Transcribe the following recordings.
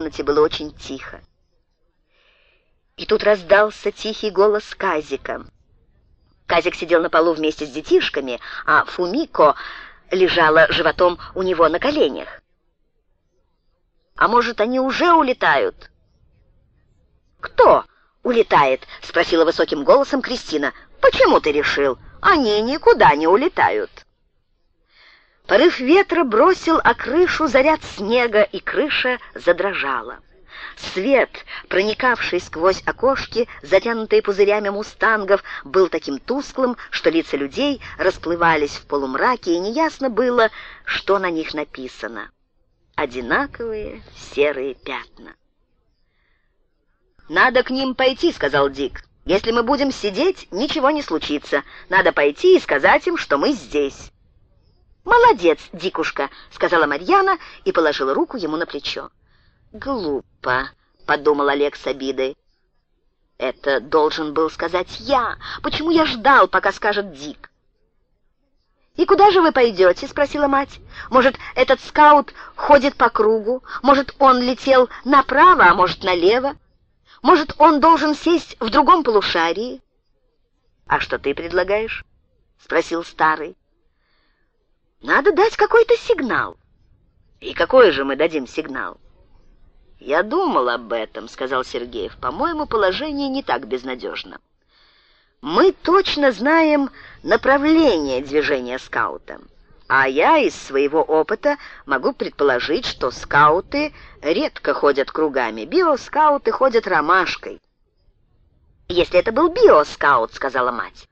комнате было очень тихо. И тут раздался тихий голос Казика. Казик сидел на полу вместе с детишками, а Фумико лежала животом у него на коленях. «А может, они уже улетают?» «Кто улетает?» — спросила высоким голосом Кристина. «Почему ты решил? Они никуда не улетают». Порыв ветра бросил о крышу заряд снега, и крыша задрожала. Свет, проникавший сквозь окошки, затянутые пузырями мустангов, был таким тусклым, что лица людей расплывались в полумраке, и неясно было, что на них написано. Одинаковые серые пятна. «Надо к ним пойти», — сказал Дик. «Если мы будем сидеть, ничего не случится. Надо пойти и сказать им, что мы здесь». «Молодец, Дикушка», — сказала Марьяна и положила руку ему на плечо. «Глупо», — подумал Олег с обидой. «Это должен был сказать я. Почему я ждал, пока скажет Дик?» «И куда же вы пойдете?» — спросила мать. «Может, этот скаут ходит по кругу? Может, он летел направо, а может, налево? Может, он должен сесть в другом полушарии?» «А что ты предлагаешь?» — спросил старый. «Надо дать какой-то сигнал». «И какой же мы дадим сигнал?» «Я думал об этом», — сказал Сергеев. «По-моему, положение не так безнадежно. Мы точно знаем направление движения скаута, а я из своего опыта могу предположить, что скауты редко ходят кругами, биоскауты ходят ромашкой». «Если это был биоскаут», — сказала мать.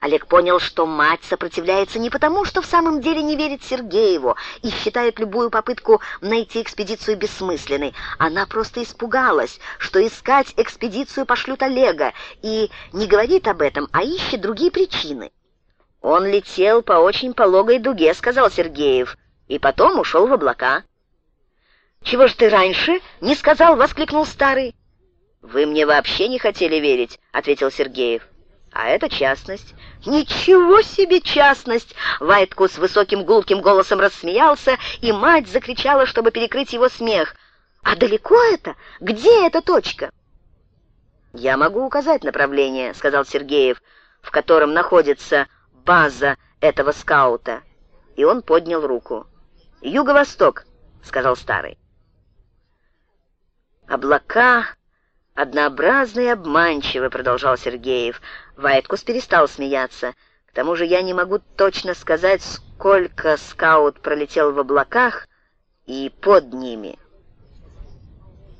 Олег понял, что мать сопротивляется не потому, что в самом деле не верит Сергееву и считает любую попытку найти экспедицию бессмысленной. Она просто испугалась, что искать экспедицию пошлют Олега, и не говорит об этом, а ищет другие причины. «Он летел по очень пологой дуге», — сказал Сергеев, и потом ушел в облака. «Чего ж ты раньше не сказал?» — воскликнул старый. «Вы мне вообще не хотели верить», — ответил Сергеев. «А это частность». «Ничего себе частность!» Вайтку с высоким гулким голосом рассмеялся, и мать закричала, чтобы перекрыть его смех. «А далеко это? Где эта точка?» «Я могу указать направление», — сказал Сергеев, «в котором находится база этого скаута». И он поднял руку. «Юго-восток», — сказал старый. Облака однообразно и обманчиво», — продолжал Сергеев. Вайткус перестал смеяться. «К тому же я не могу точно сказать, сколько скаут пролетел в облаках и под ними».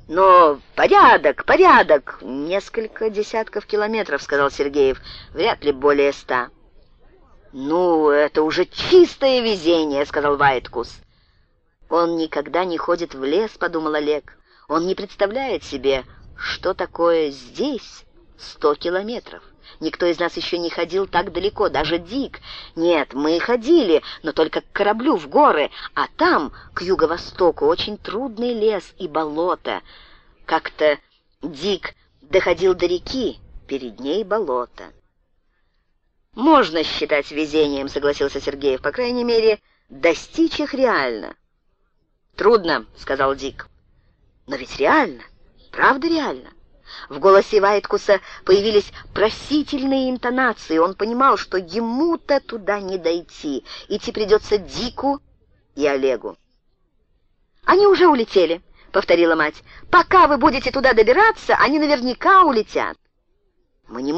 «Но порядок, порядок! Несколько десятков километров», — сказал Сергеев. «Вряд ли более ста». «Ну, это уже чистое везение», — сказал Вайткус. «Он никогда не ходит в лес», — подумал Олег. «Он не представляет себе, что такое здесь сто километров? Никто из нас еще не ходил так далеко, даже Дик. Нет, мы ходили, но только к кораблю в горы, а там, к юго-востоку, очень трудный лес и болото. Как-то Дик доходил до реки, перед ней болото. «Можно считать везением», — согласился Сергеев. «По крайней мере, достичь их реально». «Трудно», — сказал Дик. «Но ведь реально. Правда реально? В голосе Вайткуса появились просительные интонации. Он понимал, что ему-то туда не дойти. Идти придется Дику и Олегу. «Они уже улетели», — повторила мать. «Пока вы будете туда добираться, они наверняка улетят». «Мы не